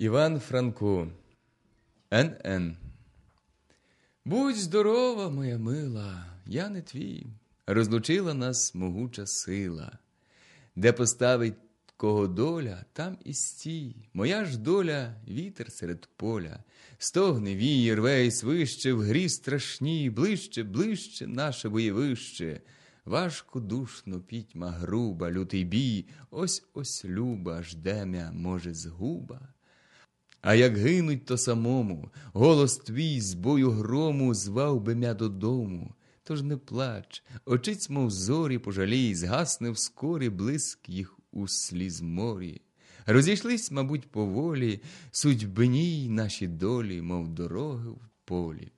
Іван Франко Н.Н. Будь здорова, моя мила, я не твій, розлучила нас могуча сила, де поставить кого доля, там і стій. Моя ж доля вітер серед поля, стогне віє, рве і свище, в грі страшній, ближче, ближче наше боєвище. Важко душно пітьма груба, лютий бій, ось ось люба, ждемя, може, згуба. А як гинуть, то самому, голос твій з бою грому звав би мя додому. Тож не плач, очиць, мов зорі, пожалій, згасне вскорі блиск їх у сліз морі. Розійшлись, мабуть, поволі, судьбиній наші долі, мов дороги в полі.